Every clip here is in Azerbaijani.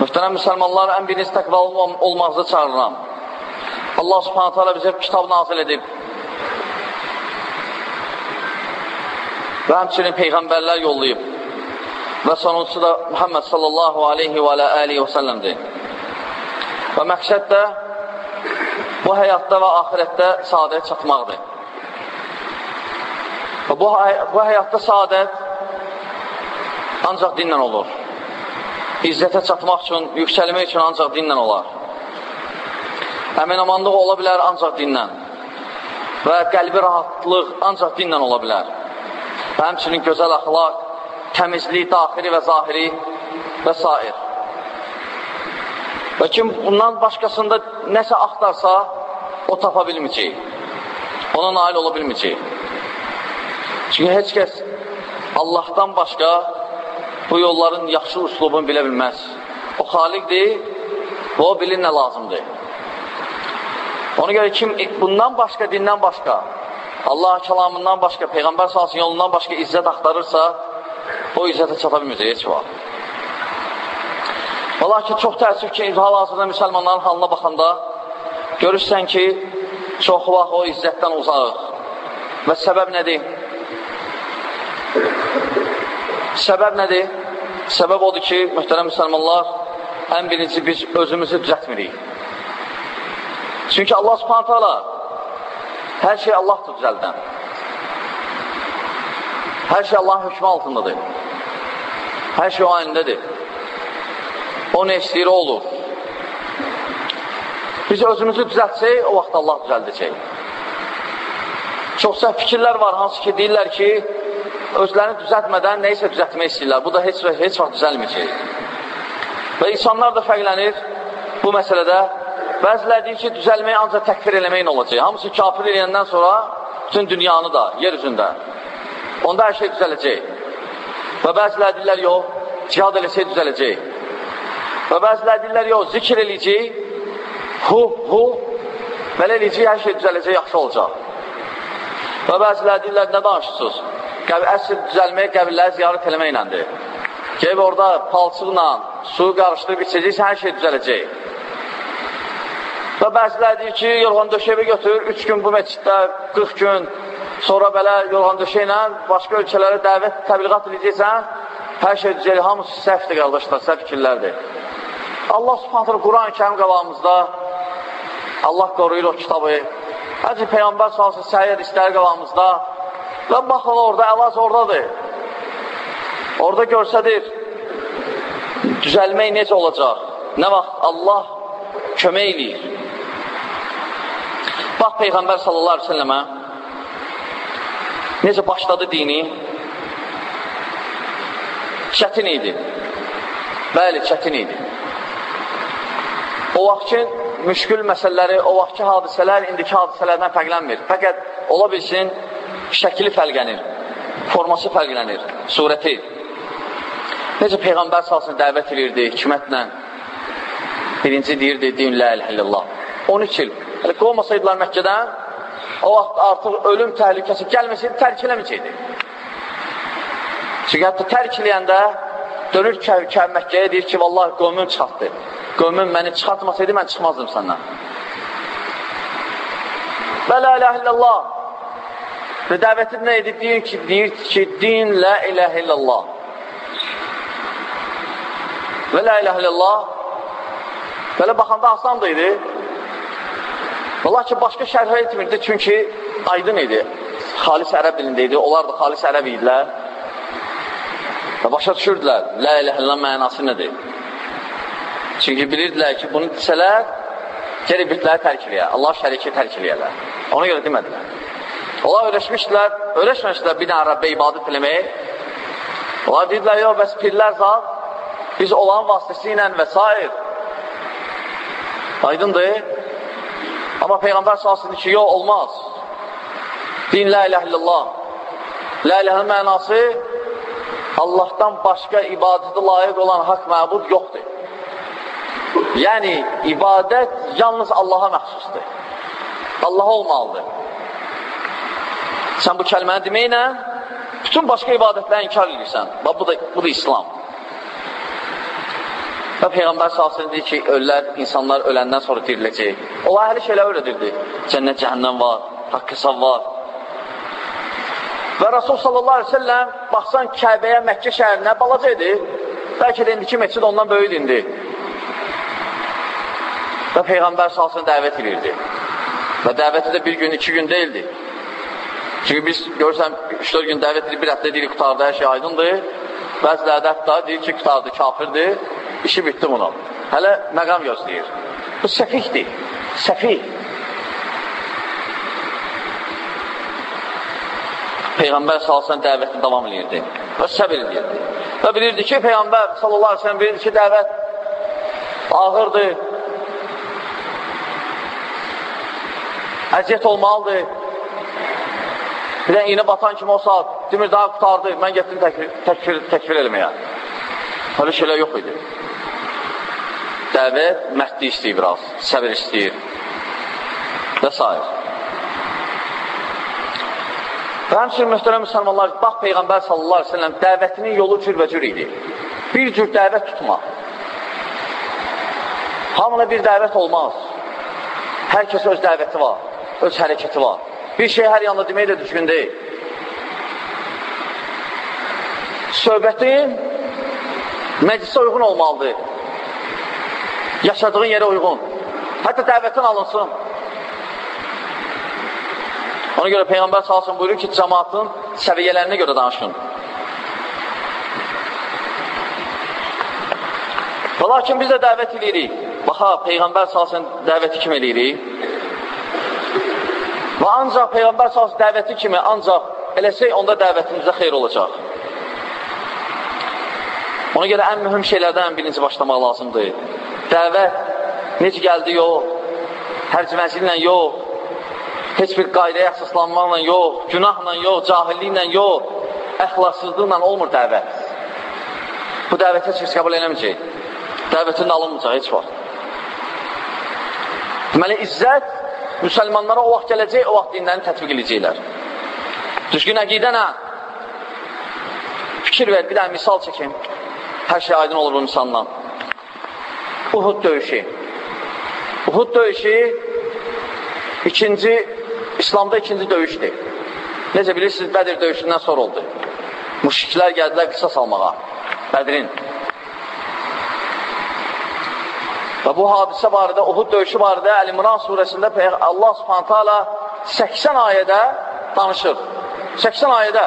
Mühtərəm müsəlmanlar, ən birinci təqvalı olmağınızı çağırıram. Allah subhanətə alə bizə kitab nazil edib. Və həmçinin Peyğəmbərlər yollayıb. Və sonuncusu da Muhammed sallallahu aleyhi və alə aleyhi və səlləmdir. Və məqsəd də bu həyatda və ahirətdə saadət çatmaqdır. Və bu, bu həyatda saadət ancaq dinlə olur. İzzətə çatmaq üçün, yüksəlmək üçün ancaq dinlə olar. Əminamanlıq ola bilər ancaq dinlə. Və qəlbi rahatlıq ancaq dinlə ola bilər. Və həmçinin gözəl əxlaq, təmizlik, daxili və zahiri və s. Və kim bundan başqasında nəsə axtarsa, o tapa bilməyəcək. Ona nail ola bilməyəcək. Çünki heç kəs Allahdan başqa bu yolların yaxşı uslubunu bilə bilməz. O xaliqdir və o bilir nə lazımdır. Ona görə kim bundan başqa, dindən başqa, Allah kəlamından başqa, Peyğəmbər salsın yolundan başqa izzət axtarırsa, o izzətə çata bilməyəcək heç vaxt. Valla ki, çox təəssüf ki, hal-hazırda müsəlmanların halına baxanda görürsən ki, çox vaxt o izzətdən uzaq. Və səbəb nədir? Səbəb nədir? Səbəb odur ki, mühtərəm müsəlmanlar, ən birinci biz özümüzü düzətmirik. Çünki Allah subhanətə ala hər şey Allahdır düzəldən. Hər şey Allahın hökmü altındadır. Hər şey o əlindədir. O nə istəyir, o olur. Biz özümüzü düzəltsək, o vaxt Allah düzəldəcək. Çox səhv fikirlər var, hansı ki, deyirlər ki, özlərini düzəltmədən nəyisə düzəltmək istəyirlər. Bu da heç, heç vaxt düzəlməyəcək. Və insanlar da fərqlənir bu məsələdə. Bəzilər deyir ki, düzəlmək ancaq təkfir eləməyin olacaq. Hamısı kafir eləyəndən sonra bütün dünyanı da, yer üzündə. Onda hər şey düzələcək. Və bəzilər deyirlər, yox, cihad eləsək düzələcək. Və bəzilər deyirlər, yox, zikr eləyəcək, hu, hu, belə eləyəcək, hər şey düzələcək, yaxşı olacaq. Və bəzilər deyirlər, nə danışırsınız? Əsr düzəlməyə qəbirləri ziyarət eləməklədir. Gəlib orada palçıqla suyu qarışdırıb içəcəksə, hər şey düzələcək. Və bəzilər deyir ki, yorğan döşəvi götür, 3 gün bu məsciddə, 40 gün, sonra belə yorğan döşə ilə başqa ölkələrə dəvət, təbliğat edəcəksən, hər şey düzəlir, hamısı səhvdir, qardaşlar, səhv fikirlərdir. Allah subhanətlə Quran-ı kərim qabağımızda, Allah qoruyur o kitabı, Həci Peyğəmbər salsın səhiyyə hədisləri qabağımızda, Və baxın orada, əlac oradadır. Orada görsədir, düzəlmək necə olacaq? Nə vaxt Allah kömək eləyir. Bax, Peyğəmbər sallallahu aleyhi ve səlləmə necə başladı dini? Çətin idi. Bəli, çətin idi. O vaxt ki, müşkül məsələləri, o vaxtki hadisələr indiki hadisələrdən fərqlənmir. Fəqət ola bilsin, şəkli fərqlənir, forması fərqlənir, surəti. Necə Peyğəmbər salsın dəvət edirdi hikmətlə. Birinci deyirdi, deyin, lə ilhəlillah. 13 il. Hələ qovmasaydılar Məkkədən, o vaxt artıq ölüm təhlükəsi gəlməsəydi, tərk eləməyəcəkdi. Çünki hətta tərk eləyəndə dönür kə Məkkəyə deyir ki, vallahi qövmüm çıxartdı. Qövmüm məni çıxartmasaydı, mən çıxmazdım səndən. Və lə ilə illallah Və dəvəti nə edib? Deyir ki, deyir ki, din la iləhə illallah. Və la iləhə illallah belə baxanda asan da idi. Və lakin başqa şərhə etmirdi, çünki aydın idi. Xalis ərəb dilində idi, onlar da xalis ərəb idilər. Və başa düşürdülər, la iləhə illallah mənası nədir? Çünki bilirdilər ki, bunu desələr, geri bütləri tərk eləyər, Allah şəriki tərk eləyərlər. Ona görə demədilər. Onlar öyrəşmişdilər, öyrəşməmişdilər bir dənə Rəbbə ibadət eləməyi. Onlar dedilər, yox, bəs pirlər zat, biz olan vasitəsi ilə və s. Aydındır. Amma Peyğəmbər salsın ki, yox, olmaz. Din la iləh illallah. La iləhənin mənası Allahdan başqa ibadətə layiq olan haqq məbud yoxdur. Yəni, ibadət yalnız Allaha məxsusdur. Allaha olmalıdır. Sən bu kəlməni deməklə bütün başqa ibadətləri inkar edirsən. Bax, bu da, bu da İslam. Və Peyğəmbər salsın deyir ki, ölülər, insanlar öləndən sonra diriləcək. Allah əhli şeylər öyrədirdi. Cənnət, cəhənnəm var, haqq hesab var. Və Rasul sallallahu aleyhi ve sellem baxsan Kəbəyə, Məkkə şəhərinə balaca idi. Bəlkə də indiki meçid ondan böyük indi. Və Peyğəmbər salsın dəvət edirdi. Və dəvəti də bir gün, iki gün deyildi. Çünki biz görürsən, 3-4 gün dəvət edib, bir həftə deyirik, qutarda hər şey aydındır. Bəziləri də hətta deyir ki, qutardı, kafirdir, işi bitdi bunun. Hələ məqam gözləyir. Bu səfihdir, səfih. Peyğəmbər salsan dəvəti davam edirdi və səbir edirdi. Və bilirdi ki, Peyğəmbər sallallahu aleyhi bilirdi ki, dəvət ağırdır, əziyyət olmalıdır. İynə batan kimi o saat demir, daha qutardı, mən getdim təkfir, təkfir, təkfir eləməyə. Öyle şeylər yox idi. Dəvət məhdli istəyir biraz, səbir istəyir və s. Və həmçinin mühtərəm müsəlmanlar, bax Peyğəmbər sallallahu aleyhi ve sellem dəvətinin yolu cürbəcür idi. Bir cür dəvət tutma. Hamına bir dəvət olmaz. Hər kəs öz dəvəti var, öz hərəkəti var. Bir şey hər yanda demək də düzgün deyil. Söhbətin məclisə uyğun olmalıdır. Yaşadığın yerə uyğun. Hətta dəvətin alınsın. Ona görə Peyğəmbər salsın buyurur ki, cəmatın səviyyələrinə görə danışın. Və lakin biz də dəvət edirik. Baxa, Peyğəmbər salsın dəvəti kim edirik? Və ancaq Peyğəmbər salsın dəvəti kimi ancaq eləsək, onda dəvətimizdə xeyr olacaq. Ona görə ən mühüm şeylərdən birinci başlamaq lazımdır. Dəvət necə gəldi yox, hərcməcillə yox, heç bir qaydaya əsaslanmaqla yox, günahla yox, cahilliklə yox, əxlasızlıqla olmur dəvət. Bu dəvətə heç qəbul eləməyəcək. Dəvətin alınmayacaq heç vaxt. Deməli, izzət müsəlmanlara o vaxt gələcək, o vaxt dinlərini tətbiq edəcəklər. Düzgün əqidə nə? Fikir ver, bir dənə misal çəkim. Hər şey aydın olur bu misaldan. Uhud döyüşü. Uhud döyüşü ikinci, İslamda ikinci döyüşdür. Necə bilirsiniz, Bədir döyüşündən sonra oldu. Müşriklər gəldilər qısas almağa. Bədirin. Və bu hadisə barədə, Uhud döyüşü barədə Əl-İmran surəsində Allah subhanətə alə 80 ayədə danışır. 80 ayədə.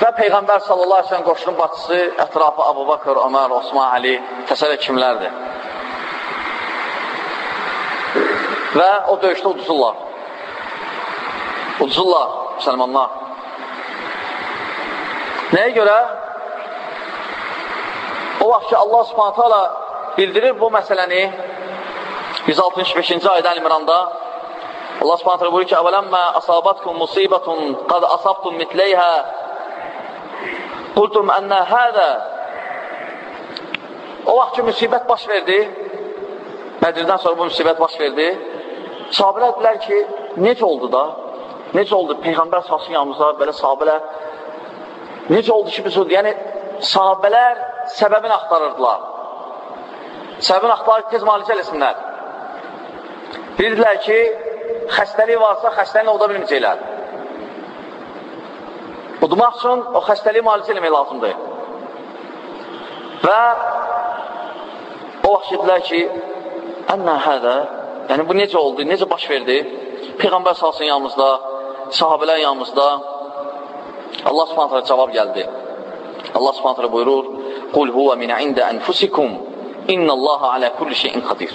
Və Peyğəmbər sallallahu aleyhi ve sellem qoşunun başçısı ətrafı Abu Bakır, Ömər, Osman, Ali təsəvvür kimlərdir? Və o döyüşdə uduzurlar. Uduzurlar müsəlmanlar. Nəyə görə? O vaxt ki, Allah subhanətə ala bildirir bu məsələni 165-ci ayədə İmranda Allah subhanətə ala buyurur ki, Əvələmmə asabatkum musibətun qad asabtum mitleyhə qultum ənnə hədə O vaxt ki, müsibət baş verdi Bədirdən sonra bu müsibət baş verdi sahabələr dedilər ki, necə oldu da? Necə oldu? Peyğəmbər sasın yanımıza belə sahabələr necə oldu ki, biz oldu? Yəni, sahabələr səbəbini axtarırdılar. Səbəbini axtarıb tez malicə eləsinlər. Bilirdilər ki, xəstəlik varsa, xəstəliyi oda bilməyəcəklər. Udmaq üçün o xəstəliyi malicə eləmək lazımdır. Və o vaxt dedilər ki, ənnə hədə, yəni bu necə oldu, necə baş verdi? Peyğəmbər salsın yanımızda, sahabələr yanımızda Allah subhanətlə cavab gəldi. Allah subhanətlə buyurur, Qul huva min ində ənfusikum innallaha alə kulli şeyin qadir.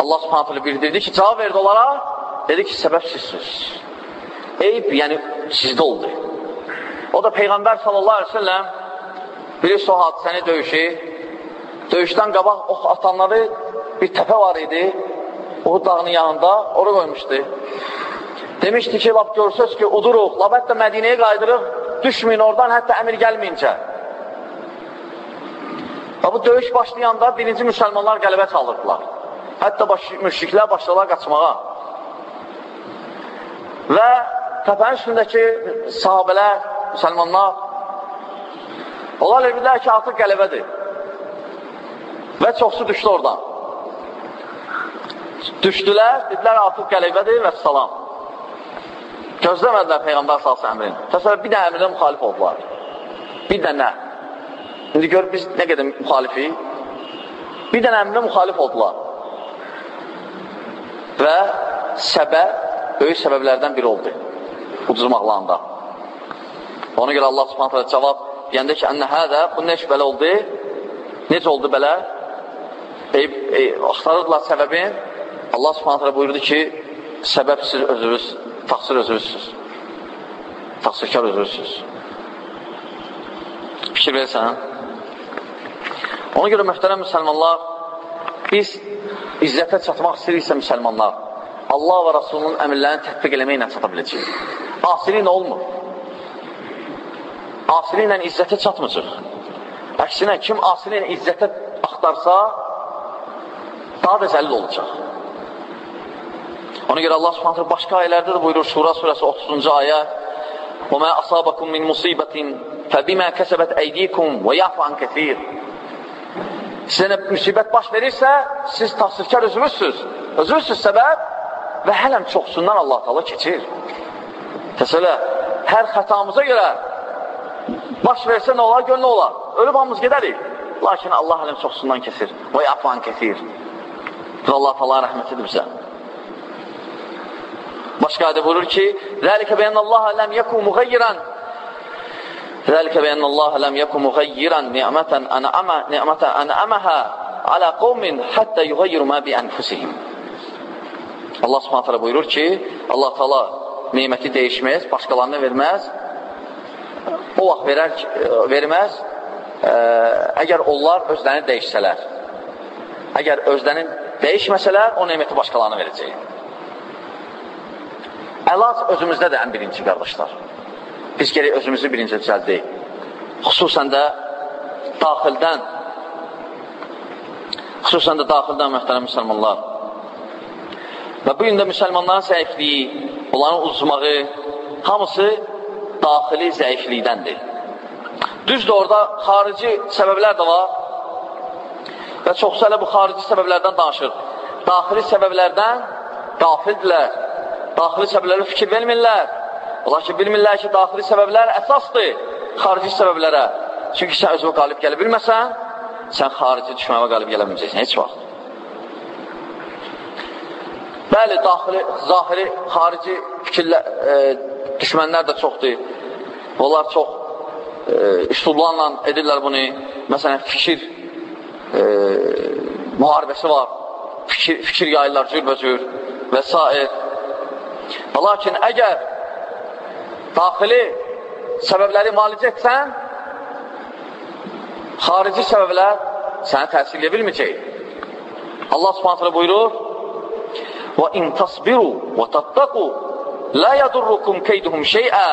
Allah subhanətlə bildirdi ki, cavab verdi onlara, dedi ki, səbəb sizsiniz. Eyb, yəni sizdə oldu. O da Peyğəmbər sallallahu aleyhi ve sellem birisi o hadisəni döyüşü, döyüşdən qabaq ox atanları bir təpə var idi, o dağının yanında, ora qoymuşdu. Demişdi ki, lap görsöz ki, uduruq, lap hətta Mədinəyə qaydırıq, düşməyin oradan, hətta əmir gəlməyincə. Və bu döyüş başlayanda birinci müsəlmanlar qələbə çalırdılar. Hətta baş, müşriklər başladılar qaçmağa. Və təpənin üstündəki sahabələr, müsəlmanlar Onlar elə bilər ki, artıq qələbədir. Və çoxsu düşdü oradan. Düşdülər, dedilər artıq qələbədir və salam. Gözləmədilər Peyğəmbər əmrin. Təsəvvür bir dənə əmrinə müxalif oldular. Bir dənə. İndi gör, biz nə qədər müxalifi? Bir dənə əmrinə müxalif oldular. Və səbəb, böyük səbəblərdən biri oldu. Ucuzmaqlarında. Ona görə Allah subhanətə cavab deyəndə ki, ənə hədə, bu nə belə oldu? Necə oldu belə? E, e, axtarırdılar səbəbin. Allah subhanətə buyurdu ki, səbəb siz özünüz, taxsir özünüzsünüz. Taxsirkar özünüzsünüz. Fikir verirsən. Ona görə mühtərəm müsəlmanlar, biz izzətə çatmaq istəyiriksə müsəlmanlar, Allah və Rasulunun əmirlərini tətbiq eləməklə çata biləcək. Asili nə olmur? Asili ilə izzətə çatmayacaq. Əksinə, kim asili ilə izzətə axtarsa, daha da zəlil olacaq. Ona görə Allah Subhanahu başqa ayələrdə də buyurur Şura surəsi 30-cu ayə: "Və mə asabakum min musibatin fəbimə kəsəbət əydikum və ya'fu an kəsir." Sizə müsibət baş verirsə, siz təqsirkar özünüzsüz. Özünüzsüz səbəb və hələm çoxsundan Allah Taala keçir. Təsəllə, hər xətamıza görə baş versə nə olar, gör nə olar? Ölüb hamımız gedərik. Lakin Allah hələm çoxsundan kesir. Və ya'fu an kəsir. Allah Taala rəhmət edib bizə. Başqa adə buyurur ki, Zəlikə bəyənnəllaha ləm yəku müğəyirən Zəlikə bəyənnəllaha ləm yəku müğəyirən ni'mətən ənəmə ni'mətən ənəməhə alə qovmin həttə yuğayyiru mə bi ənfusihim Allah subhanətələ buyurur ki, Allah tala neməti dəyişməz, başqalarına verməz, o vaxt verər, verməz, ə, əgər onlar özlərini dəyişsələr. Əgər özlərini dəyişməsələr, o neməti başqalarına verəcək. Əlac özümüzdə də ən birinci, qardaşlar. Biz gerək özümüzü birinci düzəldəyik. Xüsusən də daxildən, xüsusən də daxildən mühtərəm müsəlmanlar. Və bu gün də müsəlmanların zəifliyi, onların uzmağı, hamısı daxili zəiflikdəndir. Düzdür, orada xarici səbəblər də var və çoxsa elə bu xarici səbəblərdən danışır. Daxili səbəblərdən qafildirlər, daxili səbəblərə fikir vermirlər. Ola ki, bilmirlər ki, daxili səbəblər əsasdır xarici səbəblərə. Çünki sən özünə qalib gələ bilməsən, sən xarici düşməyə qalib gələ bilməyəcəksən, heç vaxt. Bəli, daxili, zahiri, xarici fikirlər, e, düşmənlər də çoxdur. Onlar çox e, üslublarla edirlər bunu. Məsələn, fikir e, müharibəsi var. Fikir, fikir yayırlar cürbəcür və s. Lakin əgər daxili səbəbləri malicə etsən, xarici səbəblər səni təsir edə bilməyəcək. Allah subhanətlə buyurur, وَإِنْ تَصْبِرُوا وَتَتَّقُوا لَا يَدُرُّكُمْ كَيْدُهُمْ شَيْئًا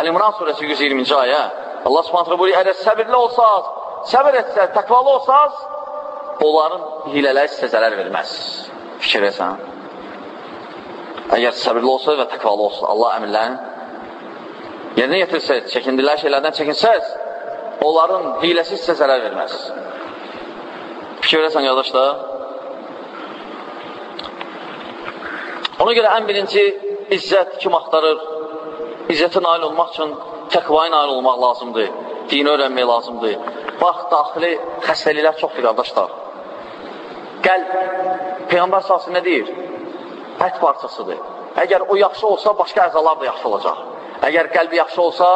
Əl-İmran surəsi 120-ci ayə Allah subhanətlə buyuruyor, əgər səbirli olsaz, səbir etsəz, təqvalı olsaz, onların hilələri sizə zərər verməz. Fikir etsən. Əgər səbirli olsaz və təqvalı olsaz, Allah əmirlərini yerinə yetirsəz, çəkindilər şeylərdən çəkinsəz, onların hiləsi sizə zərər verməz. Fikir etsən, qardaşlar. Ona görə ən birinci izzət kim axtarır? İzzətə nail olmaq üçün təqvaya nail olmaq lazımdır. Dini öyrənmək lazımdır. Bax, daxili xəstəliklər çoxdur, qardaşlar. Qəlb, Peyğəmbər sahası nə deyir? Ət parçasıdır. Əgər o yaxşı olsa, başqa əzalar da yaxşı olacaq. Əgər qəlbi yaxşı olsa,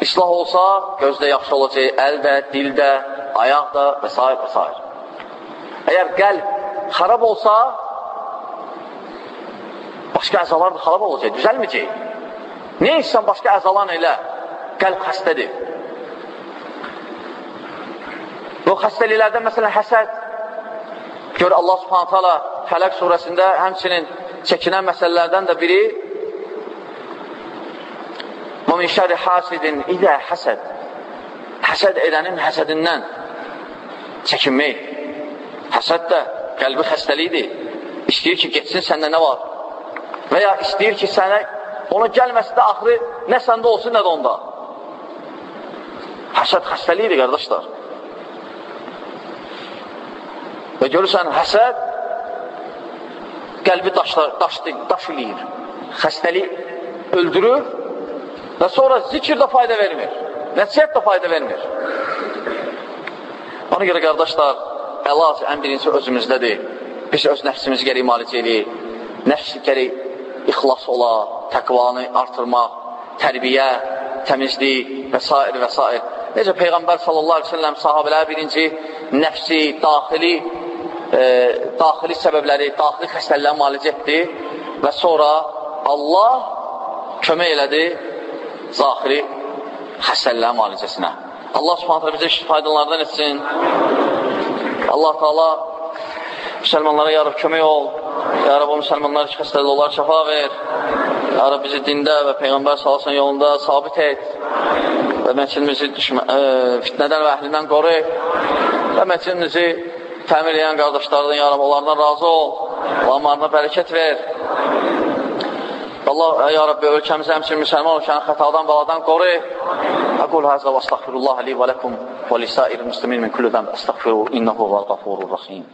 islah olsa, göz də yaxşı olacaq, əl də, dil də, ayaq da və s. və s. Əgər qəlb xarab olsa, başqa əzalar da xarab olacaq, düzəlməyəcək. Nə insan başqa əzalan elə? Qəlb xəstədir. Bu xəstəliklərdən məsələn həsəd, gör Allah subhanət hala Fələq surəsində həmçinin çəkinən məsələlərdən də biri Və min şəri hasidin idə həsəd. Həsəd edənin həsədindən çəkinmək. Həsəd də qəlbi xəstəliyidir. İstəyir ki, getsin səndə nə var? Və ya istəyir ki, sənə ona gəlməsi də axırı nə səndə olsun, nə də onda. Həsəd xəstəliyidir, qardaşlar. Və görürsən, həsəd qəlbi daşlar, daş, daş eləyir. Xəstəlik öldürür və sonra zikr də fayda vermir. Nəsiyyət də fayda vermir. Ona görə, qardaşlar, əlac ən birincisi özümüzdədir. Biz öz nəfsimizi gərək malicə eləyik. Nəfs gərək ixlas ola, təqvanı artırmaq, tərbiyə, təmizlik və s. və s. Necə Peyğəmbər sallallahu aleyhi ve sellem sahabələr birinci nəfsi, daxili, e, daxili səbəbləri, daxili xəstəliləri malicə etdi və sonra Allah kömək elədi zahiri xəstəlilərin malicəsinə. Allah subhanətlə bizə faydalardan etsin. Allah Taala müsəlmanlara yarab kömək ol. Ya Rab, o müsəlmanlar ki, xəstəli olar, şəfa ver. Ya Rab, bizi dində və Peyğəmbər salasən yolunda sabit et. Və ə, e, fitnədən və əhlindən qoru. Və məscidimizi təmir edən qardaşlardan, Ya Rab, onlardan razı ol. Allahlarına bərəkət ver. Allah, ya Rabbi, ölkəmizi həmçin müsəlman ölkəni xətadan, baladan qoru. Aqul həzə və astəxfirullah li və ləkum və lisair müslimin min kullu zəm əstəxfiru innəhu və qafurur rəxim.